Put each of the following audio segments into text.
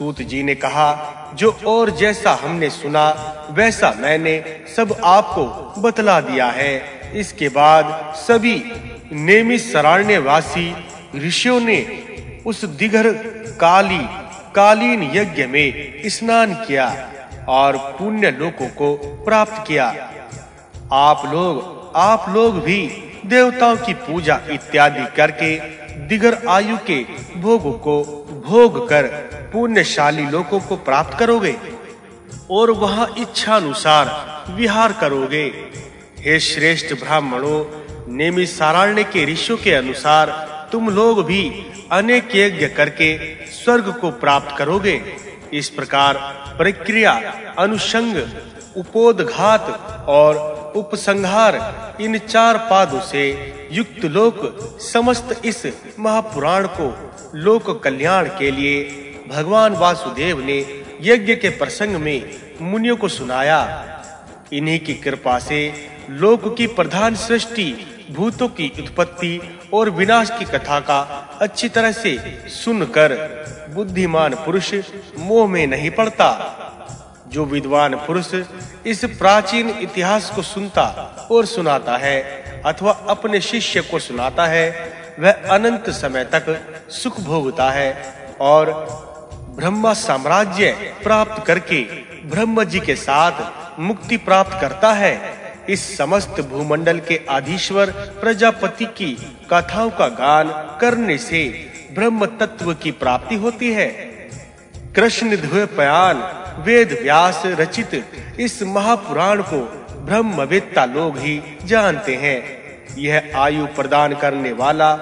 सूत जी ने कहा, जो और जैसा हमने सुना, वैसा मैंने सब आपको बतला दिया है। इसके बाद सभी नेमित सराण्य वासी ऋषियों ने उस दिगर काली, कालीन यज्ञ में स्नान किया और पुण्य लोकों को प्राप्त किया। आप लोग आप लोग भी देवताओं की पूजा इत्यादि करके दिगर आयु के भोगों को भोग कर पुण्यशाली लोगों को प्राप्त करोगे और वहाँ इच्छा अनुसार विहार करोगे। हे श्रेष्ठ ब्राह्मणों नेमि साराण्य के ऋषियों के अनुसार तुम लोग भी अनेक यज्ञ करके स्वर्ग को प्राप्त करोगे। इस प्रकार प्रक्रिया अनुषंग उपोदघात और उपसंहार इन चार पादों से युक्त लोक समस्त इस महापुराण को लोक कल्याण के लिए भगवान वासुदेव ने यज्ञ के प्रसंग में मुनियों को सुनाया। इन्हीं की कृपा से लोक की प्रधान सृष्टि, भूतों की उत्पत्ति और विनाश की कथा का अच्छी तरह से सुनकर बुद्धिमान पुरुष मोह में नहीं पड़ता। जो विद्वान पुरुष इस प्राचीन इतिहास को सुनता और सुनाता है अथवा अपने शिष्य को सुनाता है, वह अनंत समय तक सुख भोगता है और ब्रह्मा साम्राज्य प्राप्त करके ब्रह्म जी के साथ मुक्ति प्राप्त करता है। इस समस्त भूमंडल के आधीश्वर प्रजापति की कथाओं का गान करने से ब्रह्म तत्व की प्राप्ति होती है। कृष्ण ध्वे पयान, वेद व्यास रचित इस महापुराण को ब्रह्मवेत्ता लोग ही जानते हैं। यह आयु प्रदान करने वाला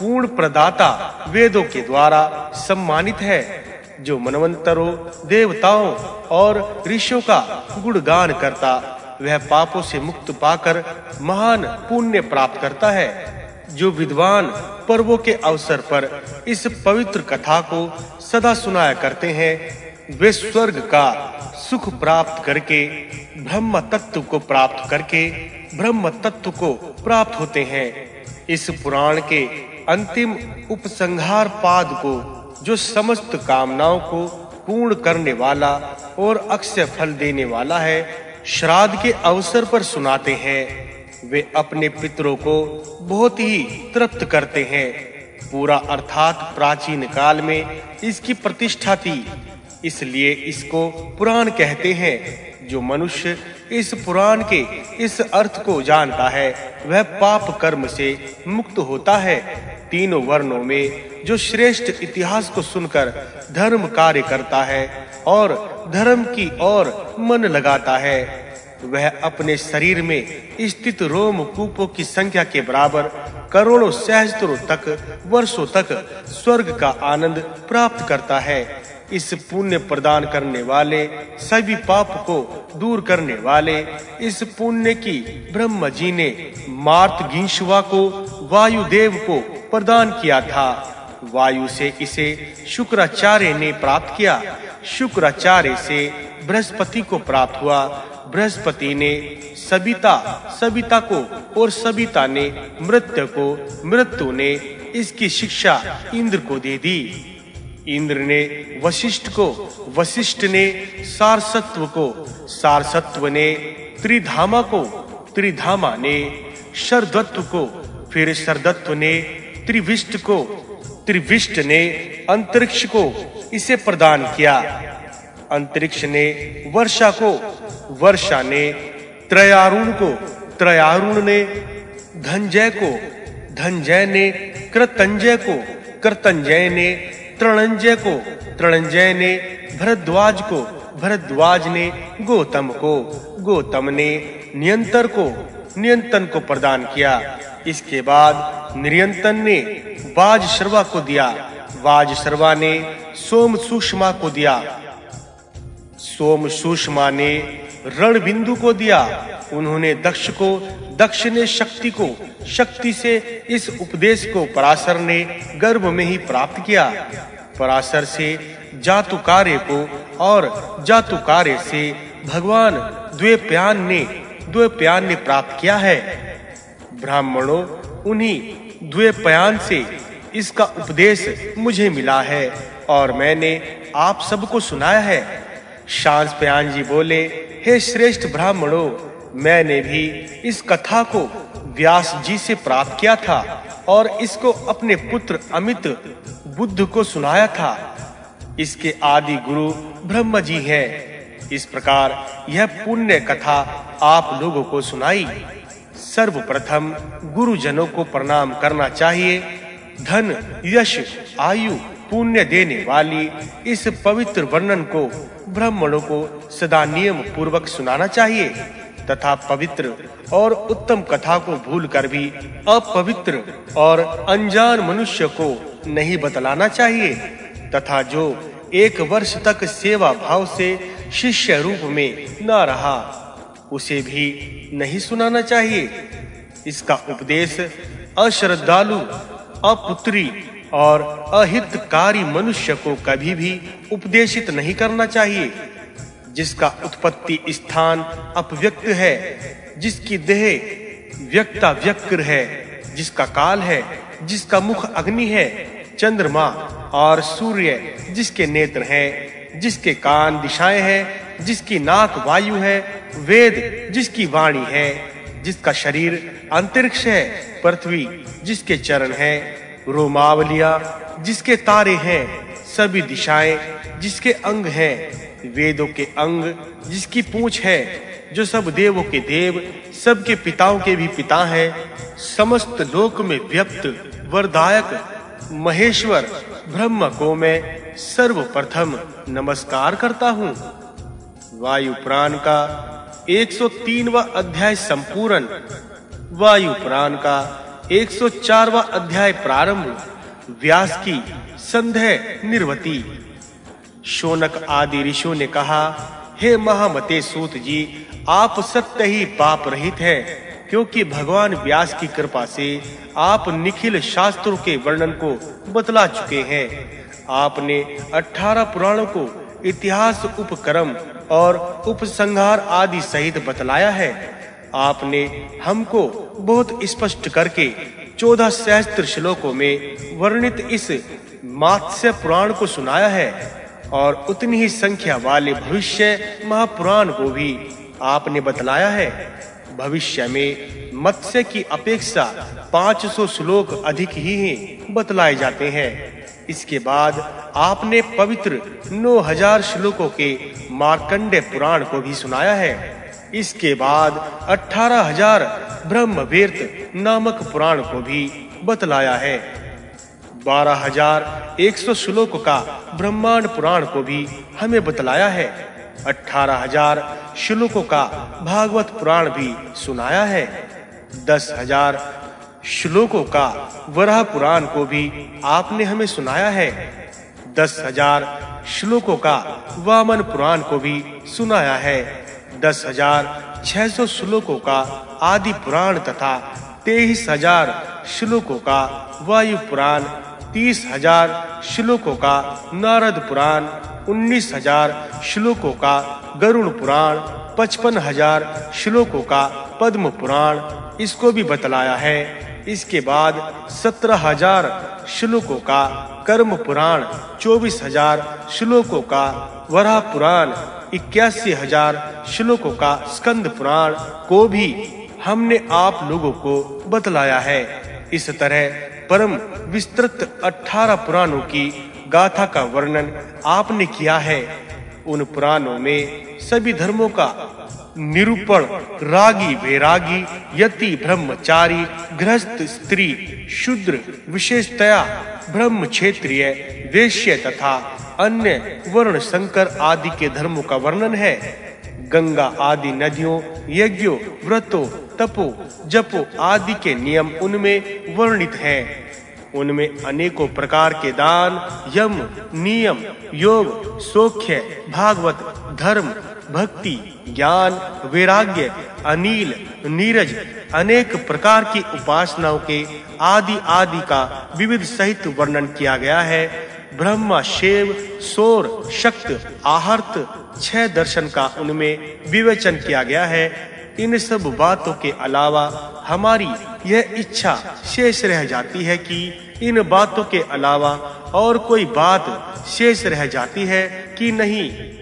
पूर्ण प्रदाता वेदों के द्वारा सम्मानित है। जो मनवंतरों, देवताओं और ऋषियों का गुणगान करता, वह पापों से मुक्त पाकर महान पुण्य प्राप्त करता है। जो विद्वान पर्वों के अवसर पर इस पवित्र कथा को सदा सुनाया करते हैं, वे स्वर्ग का सुख प्राप्त करके ब्रह्म तत्व को प्राप्त करके ब्रह्म तत्व को प्राप्त होते हैं। इस पुराण के अंतिम उपसंहार पाद को जो समस्त कामनाओं को पूर्ण करने वाला और अक्षय फल देने वाला है, श्राद्ध के अवसर पर सुनाते हैं। वे अपने पितरों को बहुत ही तृप्त करते हैं। पूरा अर्थात प्राचीन काल में इसकी प्रतिष्ठा थी। इसलिए इसको पुराण कहते हैं। जो मनुष्य इस पुराण के इस अर्थ को जानता है, वह पाप कर्म से मुक्त होता है। तीनों वर्णों में जो श्रेष्ठ इतिहास को सुनकर धर्म कार्य करता है और धर्म की ओर मन लगाता है, वह अपने शरीर में स्थित रोम कूपों की संख्या के बराबर करोड़ों सहस्त्रों तक, वर्षों तक स्वर्ग का आनंद प्राप्त करता है। इस पुण्य प्रदान करने वाले, सभी पाप को दूर करने वाले, इस पुण्य की ब्रह्म जी ने मार्त गिंशवा को, वायुदेव को प्रदान किया था। वायु से इसे शुक्राचार्य ने प्राप्त किया। शुक्राचार्य से बृहस्पति को प्राप्त हुआ। बृहस्पति ने सबिता सबिता को और सबिता ने मृत्यु को, मृत्यु ने इसकी शिक्षा इंद्र को दे दी। इंद्र ने वशिष्ठ को, वशिष्ठ ने सारसत्व को, सारसत्व ने त्रिधामा को, त्रिधामा ने शरदत्व को, फिर शरदत्व ने त्रिविष्ट को, त्रिविष्ट ने अंतरिक्ष को, इसे प्रदान किया। अंतरिक्ष ने वर्षा को, वर्षा ने त्रयारुण को, त्रयारुण ने धनजय को, धनजय ने कृतंजय को, कृतंजय ने तृणंजय को, तृणंजय ने, भरद्वाज को, भरद्वाज ने, गौतम को, गौतम ने, नियंतर को, नियंतन को प्रदान किया। इसके बाद नियंतन ने बाज शर्वा को दिया, बाज शर्वा ने सोम सुषमा को दिया। सोम सुषमा ने रण बिंदु को दिया। उन्होंने दक्ष को, दक्ष ने शक्ति को, शक्ति से इस उपदेश को पराशर ने गर्भ में ही प्राप्त किया। पराशर से जातुकार्य को और जातुकार्य से भगवान द्वेप्यान ने द्वेप्यान ने प्राप्त किया है। ब्राह्मणों, उन्हीं द्वेप्यान से इसका उपदेश मुझे मिला है और मैंने आप सबको सुनाया है। शांस प्यान जी बोले हे श्रेष्ठ ब्राह्मणों, मैंने भी इस कथा को व्यास जी से प्राप्त किया था और इसको अपने पुत्र अमित बुद्ध को सुनाया था। इसके आदि गुरु ब्रह्म जी हैं। इस प्रकार यह पुण्य कथा आप लोगों को सुनाई। सर्वप्रथम गुरुजनों को प्रणाम करना चाहिए। धन, यश, आयु पुण्य देने वाली इस पवित्र वर्णन को ब्राह्मणों को सदा नियम पूर्वक सुनाना चाहिए, तथा पवित्र और उत्तम कथा को भूलकर भी अपवित्र और अनजान मनुष्य को नहीं बतलाना चाहिए, तथा जो एक वर्ष तक सेवा भाव से शिष्य रूप में न रहा, उसे भी नहीं सुनाना चाहिए। इसका उपदेश अश्रद्धालु, अपुत्री और अहितकारी मनुष्य को कभी भी उपदेशित नहीं करना चाहिए। जिसका उत्पत्ति स्थान अपव्यक्त है, जिसकी देह व्यक्ता व्यक्र है, जिसका काल है, जिसका मुख अग्नि है, चंद्रमा और सूर्य, जिसके नेत्र हैं, जिसके कान दिशाएँ हैं, जिसकी नाक वायु है, वेद जिसकी वाणी है, जिसका शरीर अंतरिक्ष है, पृथ्वी जिसके चरण है रोमावलिया, जिसके तारे हैं सभी दिशाएँ, जिसके अंग हैं वेदों के अंग, जिसकी पूछ है जो सब देवों के देव, सबके पिताओं के भी पिता हैं, समस्त लोक में व्यक्त, वरदायक, महेश्वर, ब्रह्म को मैं सर्वप्रथम नमस्कार करता हूँ। वायु प्राण का 103वां अध्याय संपूर्ण। वायु प्राण का 104वां अध्याय प्रारंभ, व्यास की संध्या निर्वती। शोनक आदि ऋषियों ने कहा, हे महामते सूत जी, आप सत्य ही पाप रहित हैं, क्योंकि भगवान व्यास की कृपा से आप निखिल शास्त्रों के वर्णन को बतला चुके हैं। आपने 18 पुराणों को इतिहास, उपक्रम और उपसंहार आदि सहित बतलाया है। आपने हमको बहुत स्पष्ट करके चौदह सहस्त्र श्लोकों में वर्णित इस मात्स्य पुराण को सुनाया है, और उतनी ही संख्या वाले भविष्य महापुराण को भी आपने बतलाया है। भविष्य में मत्स्य की अपेक्षा 500 श्लोक अधिक ही बतलाए जाते हैं। इसके बाद आपने पवित्र 9000 श्लोकों के मार्कंडे पुराण को भी सुनाया है। इसके बाद 18000 ब्रह्मवेर्त नामक पुराण को भी बतलाया है। बारह हज़ार एक सौ श्लोक का ब्रह्मांड पुराण को भी हमें बतलाया है। अठारह हज़ार श्लोकों का भागवत पुराण भी सुनाया है। दस हज़ार श्लोकों का वराह पुराण को भी आपने हमें सुनाया है। दस हज़ार श्लोकों का वामन पुराण को भी सुनाया है। दस हज़ार छह सौ श्लोकों का आदि पुराण तथा तेईस हज़ार श्लोकों का वायु पुराण, तीस हज़ार श्लोकों का नारद पुराण, उन्नीस हज़ार श्लोकों का गरुण पुराण, पचपन हज़ार श्लोकों का पद्म पुराण। इसको भी बतलाया है। इसके बाद सत्रह हज़ार श्लोकों का कर्म पुराण चौबीस हज़ार श्लोकों का वरा पुराण इक्यासी हज़ार श्लोकों का स्कंद पुराण को भी हमने आप लोगों को बतलाया है। इस तरह परम विस्तृत 18 पुराणों की गाथा का वर्णन आपने किया है। उन पुराणों में सभी धर्मों का निरूपण, रागी वैरागी, यति ब्रह्मचारी, गृहस्थ स्त्री, शूद्र, विशेषतया ब्रह्म क्षेत्रीय वेश्य तथा अन्य वर्ण संकर आदि के धर्मों का वर्णन है। गंगा आदि नदियों, यज्ञों, व्रतों, तपो, जपो आदि के नियम उनमें वर्णित हैं। उनमें अनेकों प्रकार के दान, यम, नियम, योग, सोख्य, भागवत, धर्म भक्ति, ज्ञान, वैराग्य, अनिल, नीरज, अनेक प्रकार की उपासनाओं के आदि आदि का विविध सहित वर्णन किया गया है। ब्रह्मा, शेव, सोर, शक्त, आहर्त, छह दर्शन का उनमें विवेचन किया गया है। इन सब बातों के अलावा हमारी यह इच्छा शेष रह जाती है कि इन बातों के अलावा और कोई बात शेष रह जाती है कि नहीं।